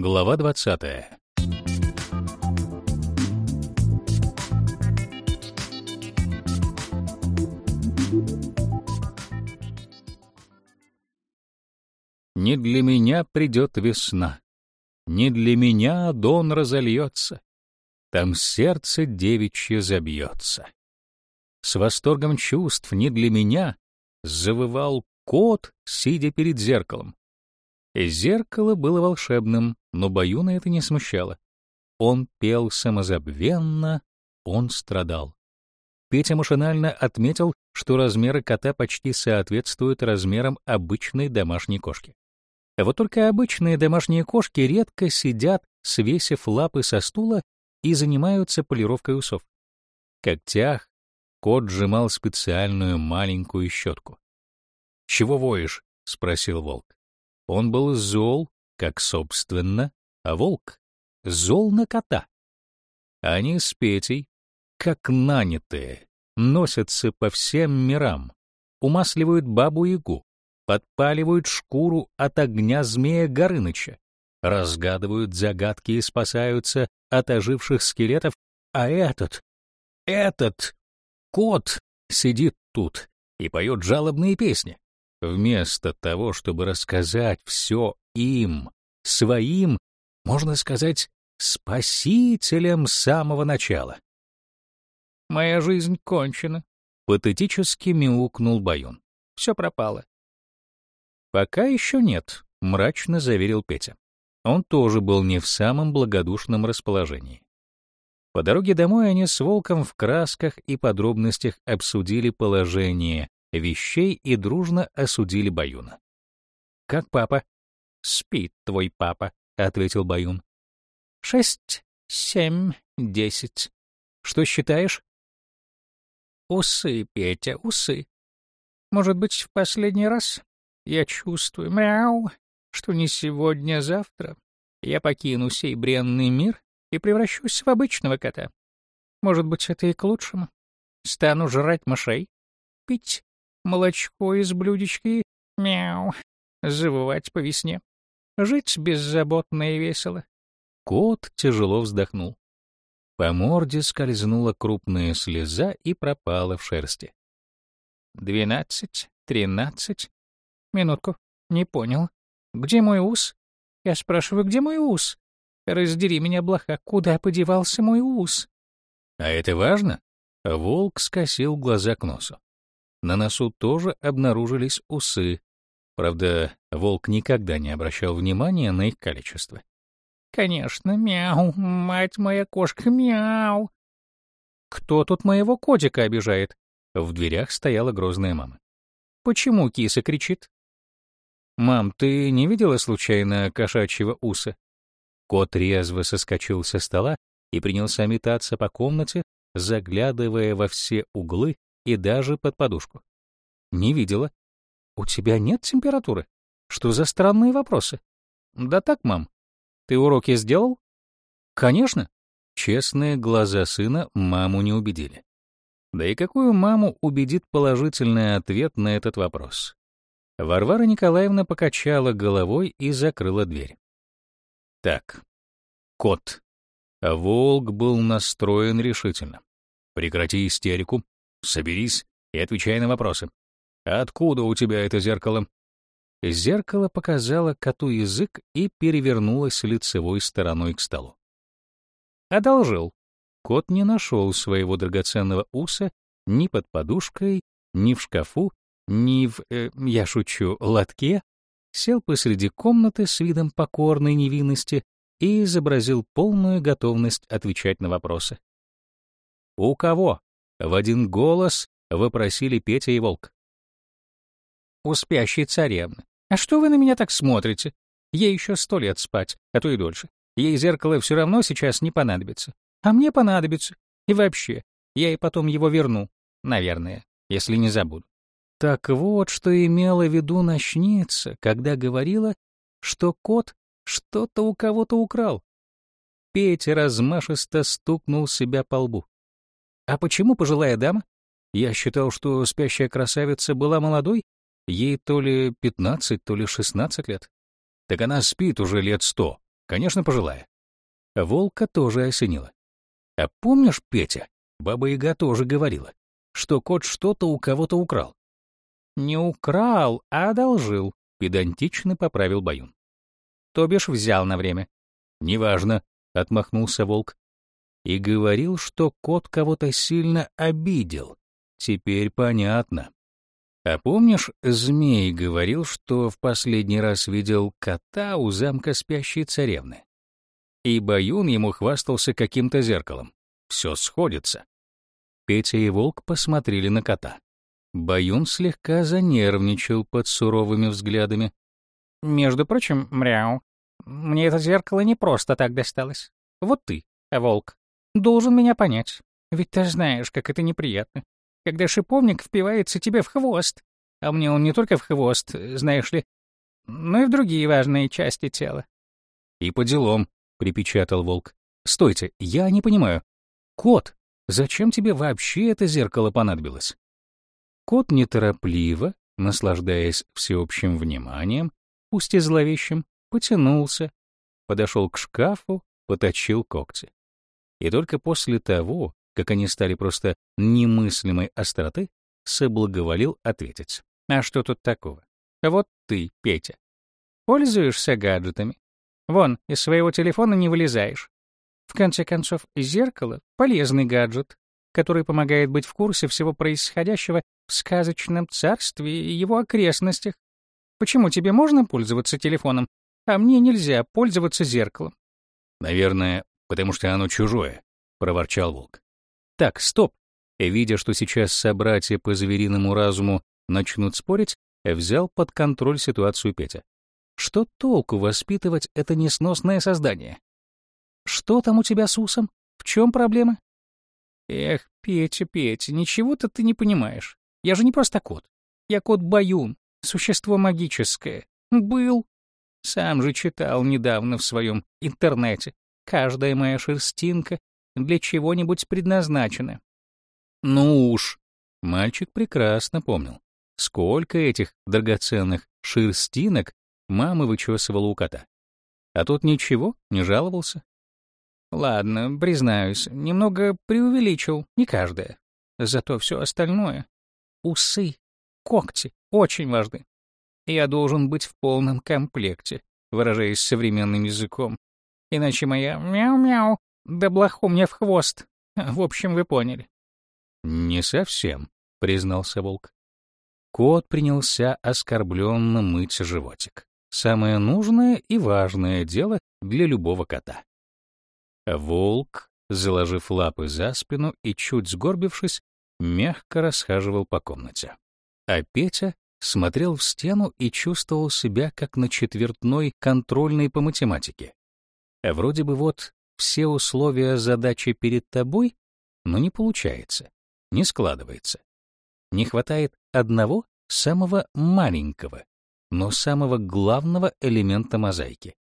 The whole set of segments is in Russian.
Глава 20. Не для меня придет весна, не для меня дон разольется, там сердце девичье забьется. С восторгом чувств не для меня завывал кот, сидя перед зеркалом. Зеркало было волшебным, но Баюна это не смущало. Он пел самозабвенно, он страдал. Петя машинально отметил, что размеры кота почти соответствуют размерам обычной домашней кошки. Вот только обычные домашние кошки редко сидят, свесив лапы со стула и занимаются полировкой усов. В когтях кот сжимал специальную маленькую щетку. «Чего воешь?» — спросил волк. Он был зол, как, собственно, а волк зол на кота. Они с Петей, как нанятые, носятся по всем мирам, умасливают бабу-ягу, подпаливают шкуру от огня змея Горыныча, разгадывают загадки и спасаются от оживших скелетов, а этот, этот кот сидит тут и поет жалобные песни. Вместо того, чтобы рассказать все им, своим, можно сказать, спасителям с самого начала. «Моя жизнь кончена», — патетически мяукнул Баюн. «Все пропало». «Пока еще нет», — мрачно заверил Петя. Он тоже был не в самом благодушном расположении. По дороге домой они с Волком в красках и подробностях обсудили положение вещей и дружно осудили Баюна. «Как папа?» «Спит твой папа», — ответил Баюн. «Шесть, семь, десять. Что считаешь?» «Усы, Петя, усы. Может быть, в последний раз? Я чувствую, мяу, что не сегодня, а завтра я покину сей бренный мир и превращусь в обычного кота. Может быть, это и к лучшему. Стану жрать мышей, пить молочко из блюдечки, мяу, завывать по весне. Жить беззаботно и весело. Кот тяжело вздохнул. По морде скользнула крупная слеза и пропала в шерсти. «Двенадцать, тринадцать. Минутку, не понял. Где мой ус? Я спрашиваю, где мой ус? Раздери меня, блоха, куда подевался мой ус?» «А это важно?» Волк скосил глаза к носу. На носу тоже обнаружились усы. Правда, волк никогда не обращал внимания на их количество. «Конечно, мяу, мать моя кошка, мяу!» «Кто тут моего котика обижает?» В дверях стояла грозная мама. «Почему киса кричит?» «Мам, ты не видела случайно кошачьего уса?» Кот резво соскочил со стола и принялся метаться по комнате, заглядывая во все углы и даже под подушку. Не видела. У тебя нет температуры? Что за странные вопросы? Да так, мам. Ты уроки сделал? Конечно. Честные глаза сына маму не убедили. Да и какую маму убедит положительный ответ на этот вопрос? Варвара Николаевна покачала головой и закрыла дверь. Так, кот. Волк был настроен решительно. Прекрати истерику, Соберись и отвечай на вопросы. Откуда у тебя это зеркало? Зеркало показало коту язык и перевернулось лицевой стороной к столу. Одолжил. Кот не нашел своего драгоценного уса ни под подушкой, ни в шкафу, ни в, э, я шучу, лотке, сел посреди комнаты с видом покорной невинности и изобразил полную готовность отвечать на вопросы. «У кого?» В один голос вопросили Петя и Волк. «У спящей царевны. А что вы на меня так смотрите? Ей еще сто лет спать, а то и дольше. Ей зеркало все равно сейчас не понадобится. А мне понадобится. И вообще, я и потом его верну, наверное, если не забуду». Так вот, что имела в виду ночница, когда говорила, что кот что-то у кого-то украл. Петя размашисто стукнул себя по лбу. А почему пожилая дама? Я считал, что спящая красавица была молодой, ей то ли 15, то ли 16 лет. Так она спит уже лет сто, Конечно, пожилая. Волка тоже осенила. А помнишь, Петя, Баба-Яга тоже говорила, что кот что-то у кого-то украл. Не украл, а одолжил, педантично поправил Баюн. То бишь взял на время. Неважно, отмахнулся волк. И говорил, что кот кого-то сильно обидел. Теперь понятно. А помнишь, змей говорил, что в последний раз видел кота у замка спящей царевны? И Баюн ему хвастался каким-то зеркалом. Все сходится. Петя и Волк посмотрели на кота. Баюн слегка занервничал под суровыми взглядами. «Между прочим, мряу, мне это зеркало не просто так досталось. Вот ты, Волк, должен меня понять. Ведь ты знаешь, как это неприятно, когда шиповник впивается тебе в хвост. А мне он не только в хвост, знаешь ли, но и в другие важные части тела. «И по делам», — припечатал Волк. «Стойте, я не понимаю. Кот, зачем тебе вообще это зеркало понадобилось?» Кот неторопливо, наслаждаясь всеобщим вниманием, пусть и зловещим, потянулся, подошел к шкафу, поточил когти. И только после того, как они стали просто немыслимой остроты, соблаговолил ответить. «А что тут такого? Вот ты, Петя, пользуешься гаджетами. Вон, из своего телефона не вылезаешь. В конце концов, зеркало — полезный гаджет, который помогает быть в курсе всего происходящего в сказочном царстве и его окрестностях. Почему тебе можно пользоваться телефоном, а мне нельзя пользоваться зеркалом? Наверное, потому что оно чужое, проворчал волк. Так, стоп. Видя, что сейчас собратья по звериному разуму начнут спорить, взял под контроль ситуацию Петя. Что толку воспитывать это несносное создание? Что там у тебя с усом? В чем проблема? Эх, Петя, Петя, ничего-то ты не понимаешь. Я же не просто кот. Я кот-баюн, существо магическое. Был. Сам же читал недавно в своем интернете. Каждая моя шерстинка для чего-нибудь предназначена. Ну уж. Мальчик прекрасно помнил, сколько этих драгоценных шерстинок мама вычесывала у кота. А тот ничего, не жаловался. Ладно, признаюсь, немного преувеличил, не каждая. Зато все остальное — усы, когти — очень важны. Я должен быть в полном комплекте, выражаясь современным языком. Иначе моя мяу-мяу да блоху мне в хвост. В общем, вы поняли. «Не совсем», — признался волк. Кот принялся оскорбленно мыть животик. Самое нужное и важное дело для любого кота. Волк, заложив лапы за спину и чуть сгорбившись, мягко расхаживал по комнате. А Петя смотрел в стену и чувствовал себя как на четвертной контрольной по математике. А вроде бы вот все условия задачи перед тобой, но не получается, не складывается. Не хватает одного самого маленького, но самого главного элемента мозаики.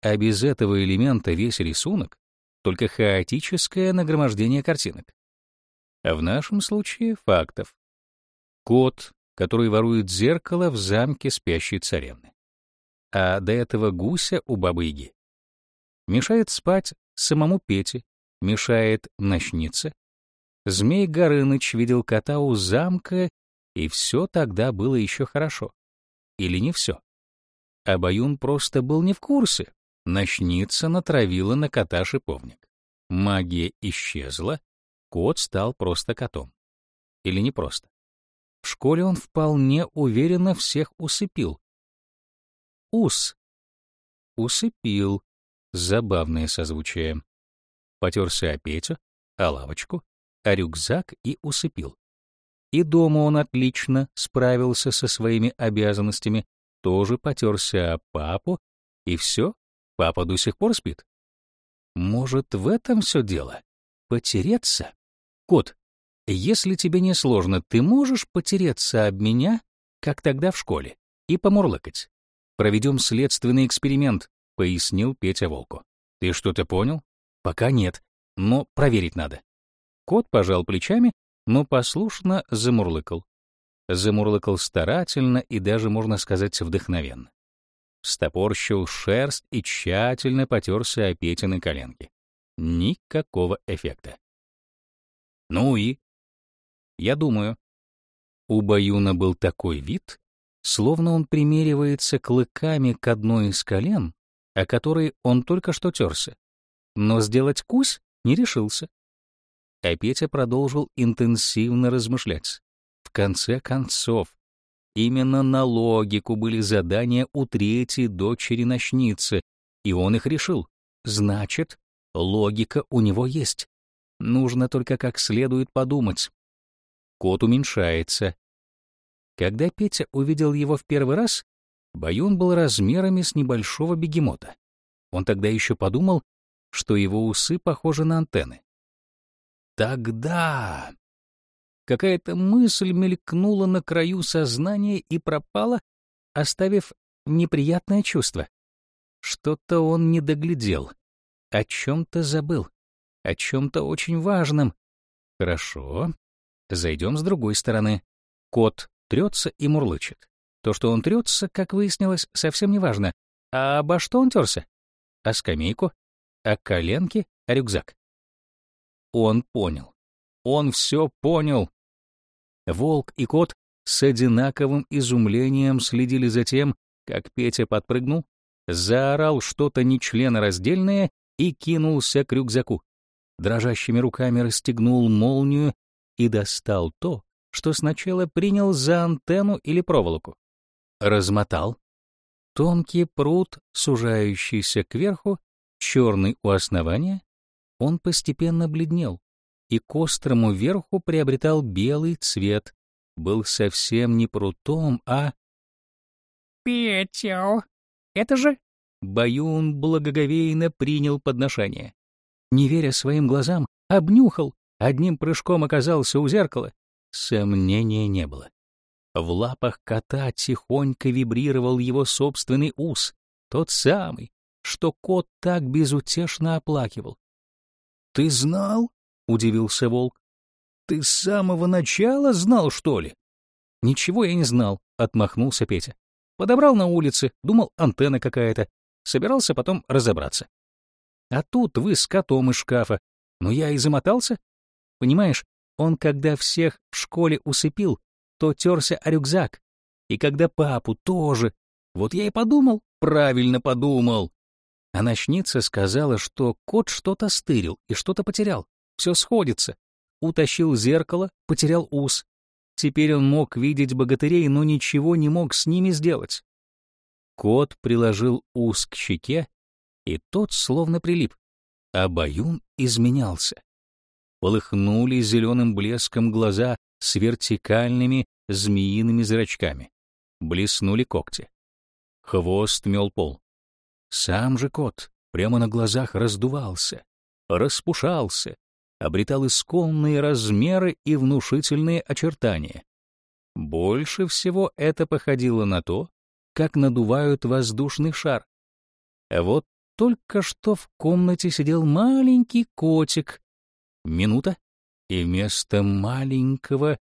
А без этого элемента весь рисунок только хаотическое нагромождение картинок. А в нашем случае — фактов. Кот, который ворует зеркало в замке спящей царевны. А до этого гуся у бабы-яги. Мешает спать самому Пете, мешает ночнице. Змей Горыныч видел кота у замка, и все тогда было еще хорошо. Или не все. А Баюн просто был не в курсе, Ночница натравила на кота шиповник. Магия исчезла, кот стал просто котом. Или не просто. В школе он вполне уверенно всех усыпил. Ус. Усыпил. Забавное созвучие. Потерся о Петю, о лавочку, о рюкзак и усыпил. И дома он отлично справился со своими обязанностями, тоже потерся о папу, и все, Папа до сих пор спит? Может, в этом все дело? Потереться? Кот, если тебе не сложно, ты можешь потереться об меня, как тогда в школе, и помурлыкать? Проведем следственный эксперимент, — пояснил Петя Волку. Ты что-то понял? Пока нет, но проверить надо. Кот пожал плечами, но послушно замурлыкал. Замурлыкал старательно и даже, можно сказать, вдохновенно. стопорщил шерсть и тщательно потерся о Петины коленки. Никакого эффекта. Ну и? Я думаю. У Баюна был такой вид, словно он примеривается клыками к одной из колен, о которой он только что терся. Но сделать кусь не решился. А Петя продолжил интенсивно размышлять. В конце концов, именно на логику были задания у третьей дочери-ночницы, и он их решил. Значит, логика у него есть. Нужно только как следует подумать. Кот уменьшается. Когда Петя увидел его в первый раз, Баюн был размерами с небольшого бегемота. Он тогда еще подумал, что его усы похожи на антенны. Тогда какая-то мысль мелькнула на краю сознания и пропала, оставив неприятное чувство. Что-то он не доглядел, о чем-то забыл, о чем-то очень важном. Хорошо, зайдем с другой стороны. Кот трется и мурлычет. То, что он трется, как выяснилось, совсем не важно. А обо что он терся? О скамейку? О коленке? О рюкзак? Он понял. Он все понял. Волк и кот с одинаковым изумлением следили за тем, как Петя подпрыгнул, заорал что-то нечленораздельное и кинулся к рюкзаку. Дрожащими руками расстегнул молнию и достал то, что сначала принял за антенну или проволоку. Размотал. Тонкий пруд, сужающийся кверху, черный у основания, он постепенно бледнел и к острому верху приобретал белый цвет, был совсем не прутом, а... «Петя, это же...» Баюн благоговейно принял подношение. Не веря своим глазам, обнюхал, одним прыжком оказался у зеркала. Сомнения не было. В лапах кота тихонько вибрировал его собственный ус, тот самый, что кот так безутешно оплакивал. — Ты знал? — удивился волк. — Ты с самого начала знал, что ли? — Ничего я не знал, — отмахнулся Петя. Подобрал на улице, думал, антенна какая-то. Собирался потом разобраться. А тут вы с котом из шкафа. Но я и замотался. Понимаешь, он, когда всех в школе усыпил, то терся о рюкзак. И когда папу тоже. Вот я и подумал, правильно подумал. А ночница сказала, что кот что-то стырил и что-то потерял. Все сходится. Утащил зеркало, потерял ус. Теперь он мог видеть богатырей, но ничего не мог с ними сделать. Кот приложил ус к щеке, и тот словно прилип. А Баюн изменялся. Полыхнули зеленым блеском глаза с вертикальными змеиными зрачками. Блеснули когти. Хвост мел пол. Сам же кот прямо на глазах раздувался, распушался, обретал исконные размеры и внушительные очертания. Больше всего это походило на то, как надувают воздушный шар. Вот только что в комнате сидел маленький котик. Минута, и вместо маленького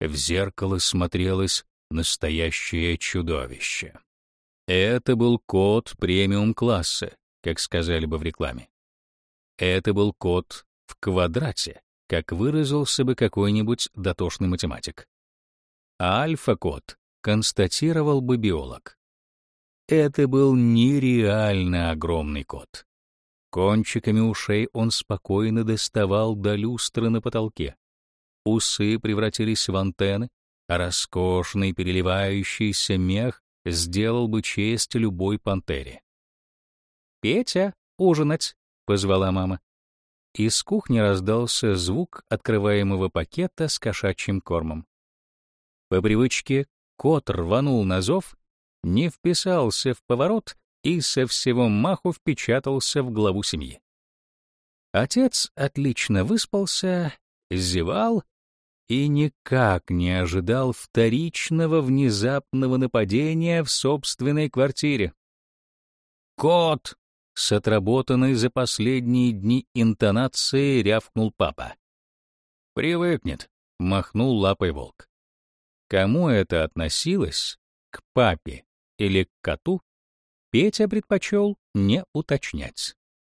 в зеркало смотрелось настоящее чудовище. Это был код премиум-класса, как сказали бы в рекламе. Это был код в квадрате, как выразился бы какой-нибудь дотошный математик. А альфа-код констатировал бы биолог. Это был нереально огромный кот. Кончиками ушей он спокойно доставал до люстры на потолке. Усы превратились в антенны, а роскошный переливающийся мех сделал бы честь любой пантере. «Петя, ужинать!» — позвала мама. Из кухни раздался звук открываемого пакета с кошачьим кормом. По привычке кот рванул на зов, не вписался в поворот и со всего маху впечатался в главу семьи. Отец отлично выспался, зевал и никак не ожидал вторичного внезапного нападения в собственной квартире. «Кот!» — с отработанной за последние дни интонацией рявкнул папа. «Привыкнет», — махнул лапой волк. Кому это относилось, к папе или к коту, Петя предпочел не уточнять.